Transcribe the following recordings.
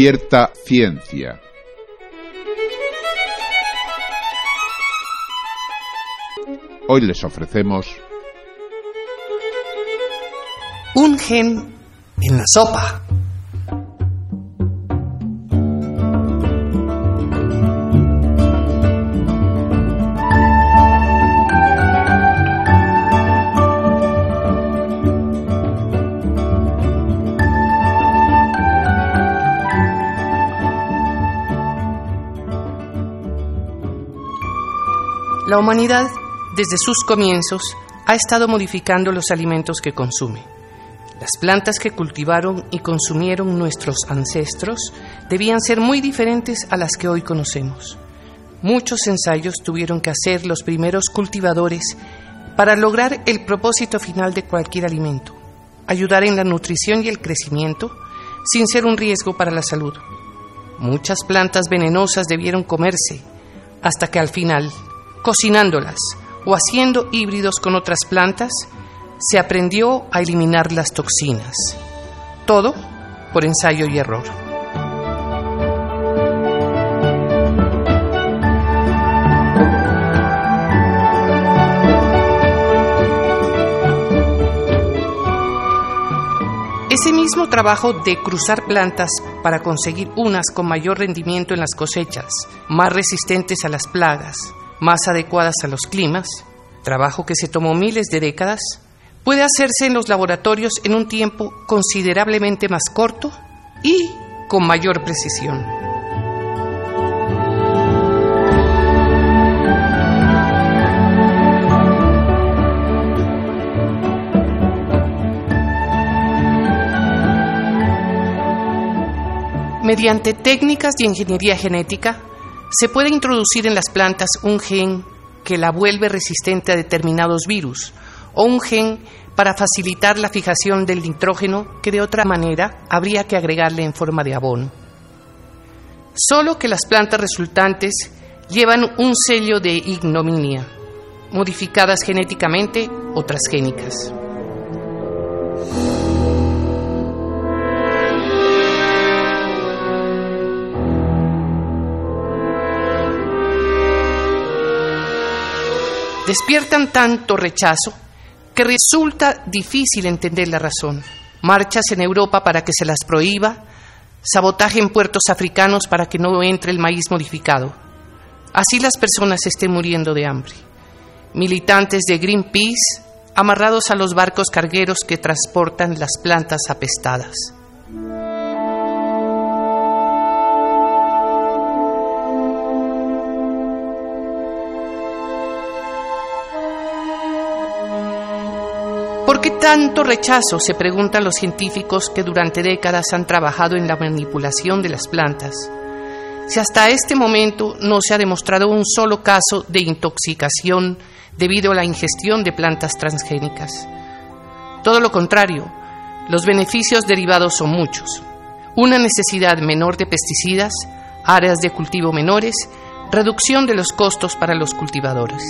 cierta ciencia. Hoy les ofrecemos Un gen en la sopa. La humanidad, desde sus comienzos, ha estado modificando los alimentos que consume. Las plantas que cultivaron y consumieron nuestros ancestros debían ser muy diferentes a las que hoy conocemos. Muchos ensayos tuvieron que hacer los primeros cultivadores para lograr el propósito final de cualquier alimento, ayudar en la nutrición y el crecimiento sin ser un riesgo para la salud. Muchas plantas venenosas debieron comerse hasta que al final, cocinándolas o haciendo híbridos con otras plantas, se aprendió a eliminar las toxinas. Todo por ensayo y error. Ese mismo trabajo de cruzar plantas para conseguir unas con mayor rendimiento en las cosechas, más resistentes a las plagas, más adecuadas a los climas, trabajo que se tomó miles de décadas, puede hacerse en los laboratorios en un tiempo considerablemente más corto y con mayor precisión. Mediante técnicas de ingeniería genética, se puede introducir en las plantas un gen que la vuelve resistente a determinados virus o un gen para facilitar la fijación del nitrógeno que de otra manera habría que agregarle en forma de abono. Solo que las plantas resultantes llevan un sello de ignominia, modificadas genéticamente o transgénicas. Despiertan tanto rechazo que resulta difícil entender la razón. Marchas en Europa para que se las prohíba, sabotaje en puertos africanos para que no entre el maíz modificado. Así las personas estén muriendo de hambre. Militantes de Greenpeace amarrados a los barcos cargueros que transportan las plantas apestadas. Tanto rechazo? se preguntan los científicos que durante décadas han trabajado en la manipulación de las plantas. Si hasta este momento no se ha demostrado un solo caso de intoxicación debido a la ingestión de plantas transgénicas. Todo lo contrario, los beneficios derivados son muchos. Una necesidad menor de pesticidas, áreas de cultivo menores, reducción de los costos para los cultivadores.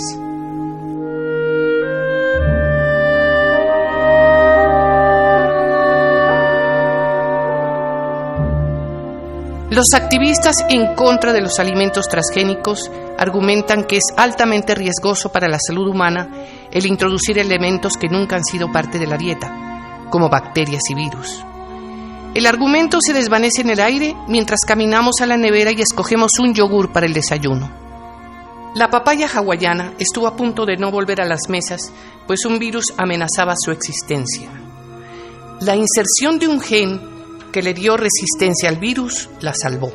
Los activistas en contra de los alimentos transgénicos argumentan que es altamente riesgoso para la salud humana el introducir elementos que nunca han sido parte de la dieta, como bacterias y virus. El argumento se desvanece en el aire mientras caminamos a la nevera y escogemos un yogur para el desayuno. La papaya hawaiana estuvo a punto de no volver a las mesas, pues un virus amenazaba su existencia. La inserción de un gen que le dio resistencia al virus la salvó.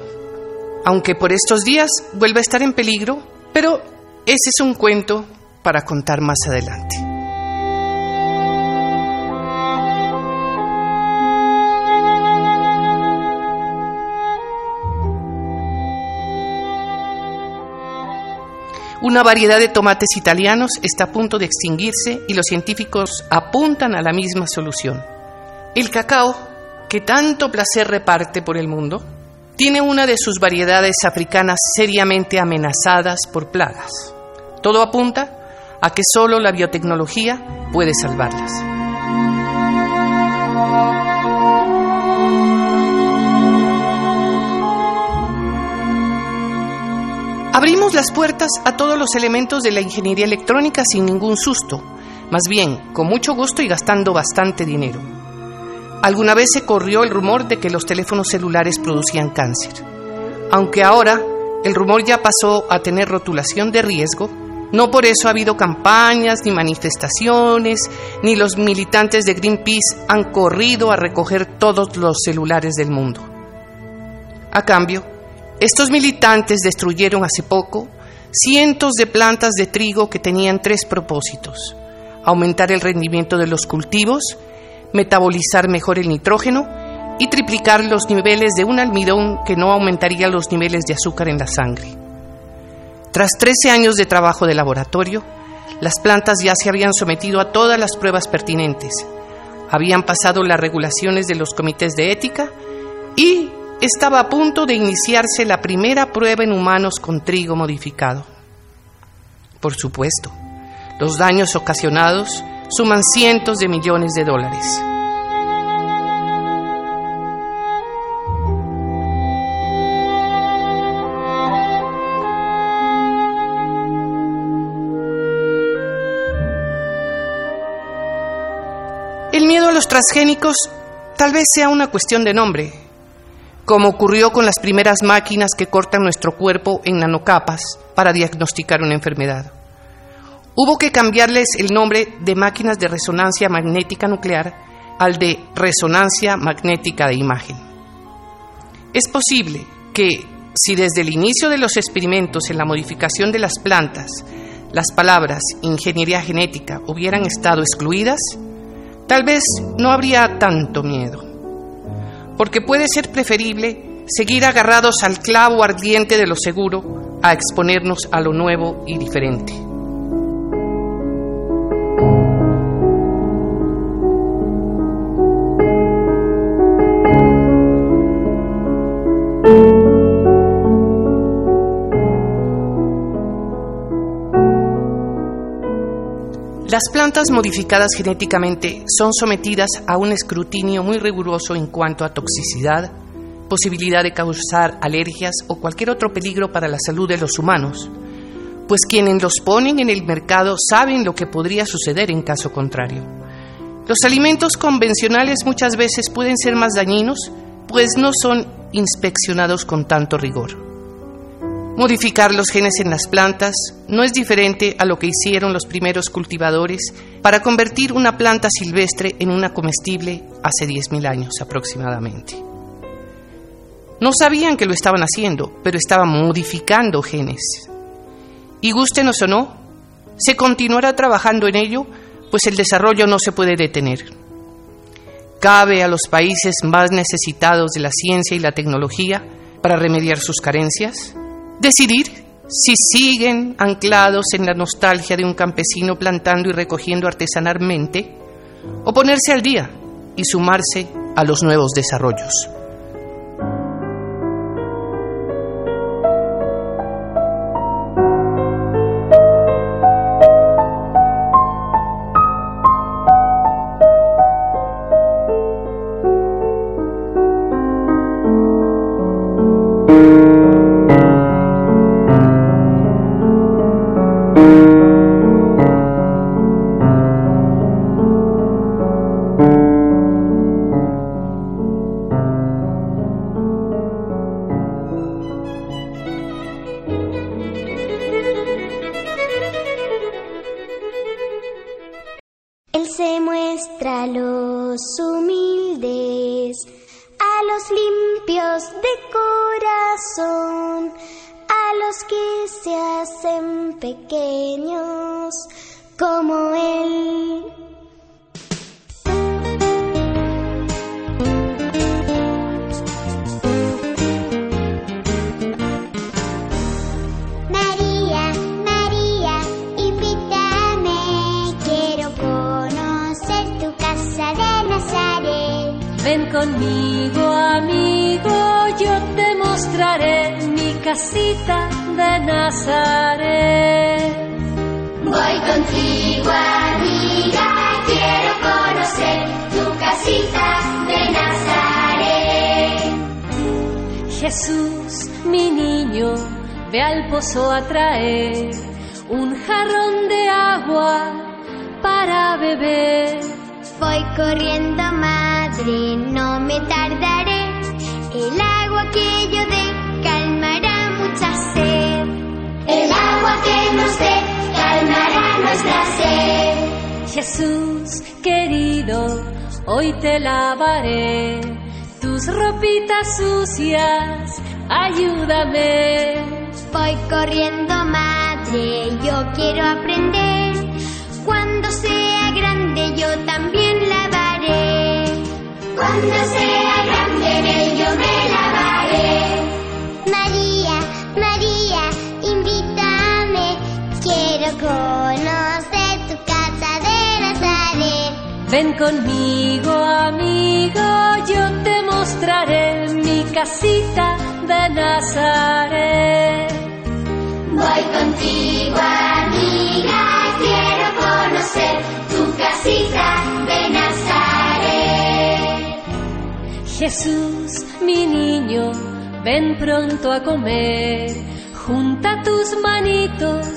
Aunque por estos días vuelve a estar en peligro, pero ese es un cuento para contar más adelante. Una variedad de tomates italianos está a punto de extinguirse y los científicos apuntan a la misma solución. El cacao que tanto placer reparte por el mundo, tiene una de sus variedades africanas seriamente amenazadas por plagas. Todo apunta a que solo la biotecnología puede salvarlas. Abrimos las puertas a todos los elementos de la ingeniería electrónica sin ningún susto, más bien con mucho gusto y gastando bastante dinero. Alguna vez se corrió el rumor de que los teléfonos celulares producían cáncer, aunque ahora el rumor ya pasó a tener rotulación de riesgo no por eso ha habido campañas, ni manifestaciones, ni los militantes de Greenpeace han corrido a recoger todos los celulares del mundo. A cambio, estos militantes destruyeron hace poco cientos de plantas de trigo que tenían tres propósitos. Aumentar el rendimiento de los cultivos, metabolizar mejor el nitrógeno y triplicar los niveles de un almidón que no aumentaría los niveles de azúcar en la sangre. Tras 13 años de trabajo de laboratorio, las plantas ya se habían sometido a todas las pruebas pertinentes, habían pasado las regulaciones de los comités de ética y estaba a punto de iniciarse la primera prueba en humanos con trigo modificado. Por supuesto, los daños ocasionados suman cientos de millones de dólares. El miedo a los transgénicos tal vez sea una cuestión de nombre, como ocurrió con las primeras máquinas que cortan nuestro cuerpo en nanocapas para diagnosticar una enfermedad. Hubo que cambiarles el nombre de máquinas de resonancia magnética nuclear al de resonancia magnética de imagen. Es posible que, si desde el inicio de los experimentos en la modificación de las plantas las palabras ingeniería genética hubieran estado excluidas, tal vez no habría tanto miedo, porque puede ser preferible seguir agarrados al clavo ardiente de lo seguro a exponernos a lo nuevo y diferente. Las plantas modificadas genéticamente son sometidas a un escrutinio muy riguroso en cuanto a toxicidad, posibilidad de causar alergias o cualquier otro peligro para la salud de los humanos, pues quienes los ponen en el mercado saben lo que podría suceder en caso contrario. Los alimentos convencionales muchas veces pueden ser más dañinos, pues no son inspeccionados con tanto rigor. Modificar los genes en las plantas no es diferente a lo que hicieron los primeros cultivadores para convertir una planta silvestre en una comestible hace 10.000 años aproximadamente. No sabían que lo estaban haciendo, pero estaban modificando genes. Y gústenos o no, se continuará trabajando en ello, pues el desarrollo no se puede detener. Cabe a los países más necesitados de la ciencia y la tecnología para remediar sus carencias Decidir si siguen anclados en la nostalgia de un campesino plantando y recogiendo artesanalmente, o ponerse al día y sumarse a los nuevos desarrollos. Los humildes, a los limpios de corazón, a los que se hacen pequeños como Él. Conmigo, amigo, yo te mostraré mi casita de Nazaret. Voy contigo, amiga, quiero conocer tu casita de Nazaret. Jesús, mi niño, ve al pozo a traer un jarrón de agua para beber. Voy corriendo, madre, no me tardaré. El agua que yo dé calmará mucha sed. El agua que nos dé calmará nuestra sed. Jesús querido, hoy te lavaré tus ropitas sucias, ayúdame. Voy corriendo, madre, yo quiero aprender. Cuando sea Cuando sea grande en él yo me lavaré. María, María, invítame. Quiero conocer tu casa de Nazaret. Ven conmigo, amigo, yo te mostraré mi casita de Nazaret. Voy contigo, amiga, Jesús, mi niño, ven pronto a comer. Junta tus manitos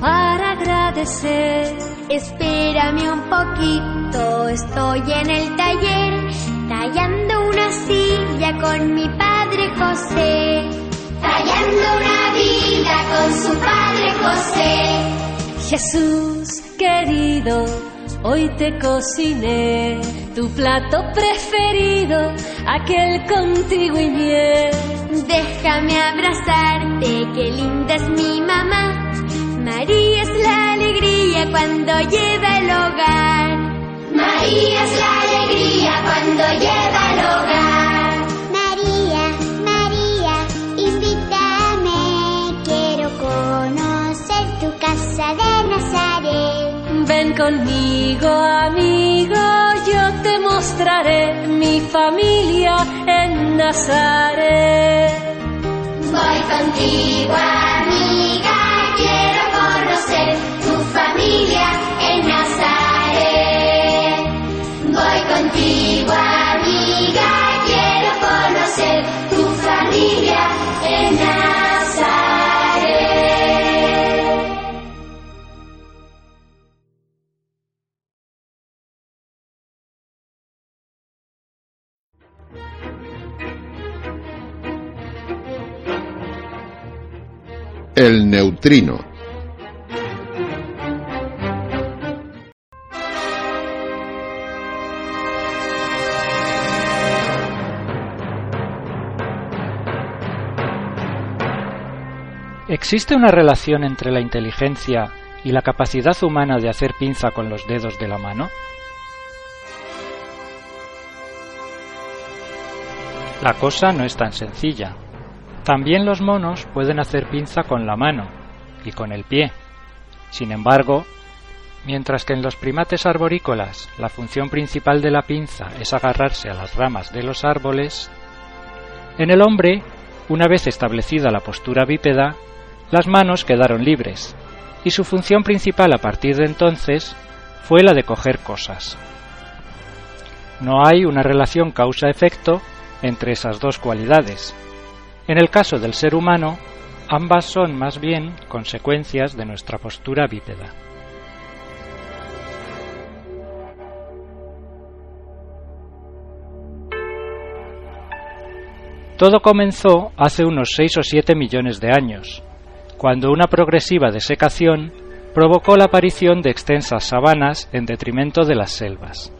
para agradecer. Espérame un poquito, estoy en el taller, tallando una silla con mi padre José. Tallando una vida con su padre José. Jesús querido, hoy te cociné tu plato preferido, aquel contigo y miel. Déjame abrazarte, qué linda es mi mamá. María es la alegría cuando lleva el hogar. María es la alegría cuando lleva el hogar. Conmigo, amigo, yo te mostraré mi familia en Nazaret. Voy contigo, El neutrino. ¿Existe una relación entre la inteligencia y la capacidad humana de hacer pinza con los dedos de la mano? La cosa no es tan sencilla. También los monos pueden hacer pinza con la mano y con el pie. Sin embargo, mientras que en los primates arborícolas la función principal de la pinza es agarrarse a las ramas de los árboles, en el hombre, una vez establecida la postura bípeda, las manos quedaron libres, y su función principal a partir de entonces fue la de coger cosas. No hay una relación causa-efecto entre esas dos cualidades. En el caso del ser humano, ambas son más bien consecuencias de nuestra postura bípeda. Todo comenzó hace unos 6 o 7 millones de años, cuando una progresiva desecación provocó la aparición de extensas sabanas en detrimento de las selvas.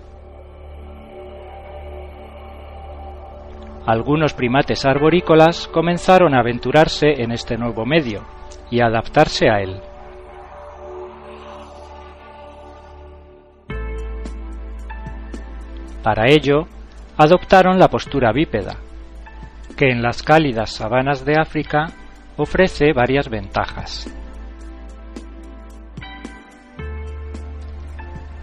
Algunos primates arborícolas comenzaron a aventurarse en este nuevo medio y a adaptarse a él. Para ello, adoptaron la postura bípeda, que en las cálidas sabanas de África ofrece varias ventajas.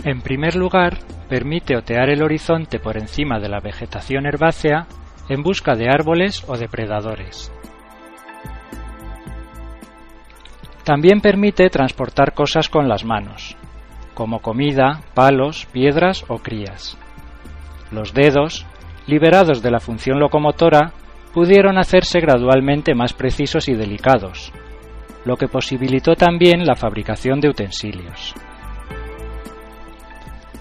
En primer lugar, permite otear el horizonte por encima de la vegetación herbácea en busca de árboles o depredadores. También permite transportar cosas con las manos, como comida, palos, piedras o crías. Los dedos, liberados de la función locomotora, pudieron hacerse gradualmente más precisos y delicados, lo que posibilitó también la fabricación de utensilios.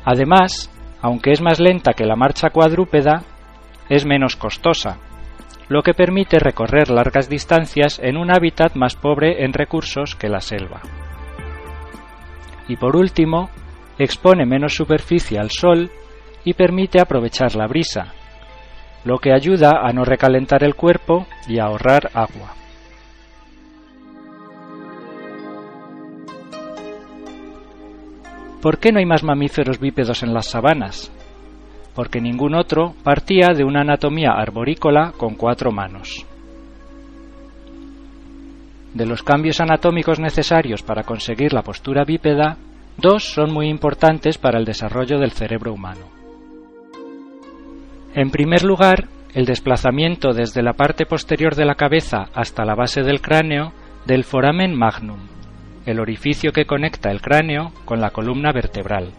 Además, aunque es más lenta que la marcha cuadrúpeda, es menos costosa, lo que permite recorrer largas distancias en un hábitat más pobre en recursos que la selva. Y por último, expone menos superficie al sol y permite aprovechar la brisa, lo que ayuda a no recalentar el cuerpo y a ahorrar agua. ¿Por qué no hay más mamíferos bípedos en las sabanas? Porque ningún otro partía de una anatomía arborícola con cuatro manos. De los cambios anatómicos necesarios para conseguir la postura bípeda, dos son muy importantes para el desarrollo del cerebro humano. En primer lugar, el desplazamiento desde la parte posterior de la cabeza hasta la base del cráneo del foramen magnum, el orificio que conecta el cráneo con la columna vertebral,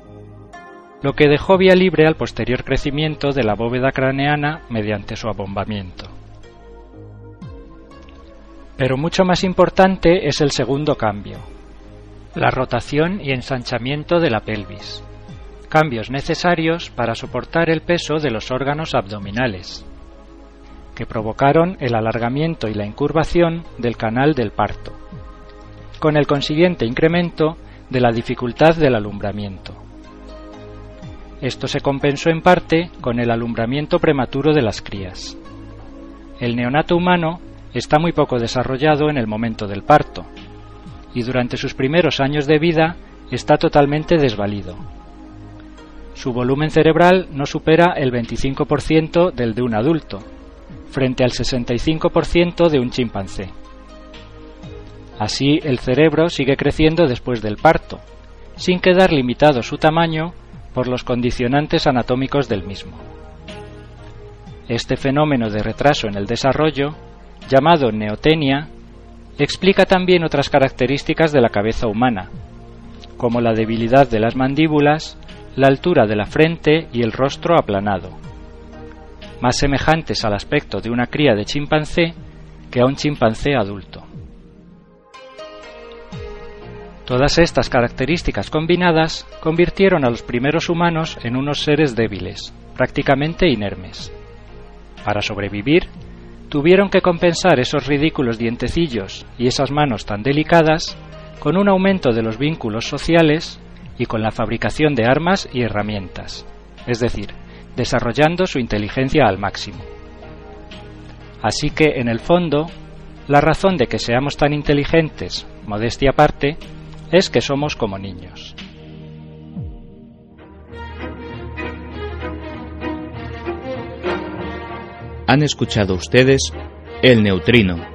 lo que dejó vía libre al posterior crecimiento de la bóveda craneana mediante su abombamiento. Pero mucho más importante es el segundo cambio, la rotación y ensanchamiento de la pelvis cambios necesarios para soportar el peso de los órganos abdominales, que provocaron el alargamiento y la incurvación del canal del parto, con el consiguiente incremento de la dificultad del alumbramiento. Esto se compensó en parte con el alumbramiento prematuro de las crías. El neonato humano está muy poco desarrollado en el momento del parto, y durante sus primeros años de vida está totalmente desvalido, su volumen cerebral no supera el 25% del de un adulto, frente al 65% de un chimpancé. Así, el cerebro sigue creciendo después del parto, sin quedar limitado su tamaño por los condicionantes anatómicos del mismo. Este fenómeno de retraso en el desarrollo, llamado neotenia, explica también otras características de la cabeza humana, como la debilidad de las mandíbulas la altura de la frente y el rostro aplanado, más semejantes al aspecto de una cría de chimpancé que a un chimpancé adulto. Todas estas características combinadas convirtieron a los primeros humanos en unos seres débiles, prácticamente inermes. Para sobrevivir, tuvieron que compensar esos ridículos dientecillos y esas manos tan delicadas con un aumento de los vínculos sociales y con la fabricación de armas y herramientas, es decir, desarrollando su inteligencia al máximo. Así que, en el fondo, la razón de que seamos tan inteligentes, modestia aparte, es que somos como niños. Han escuchado ustedes El Neutrino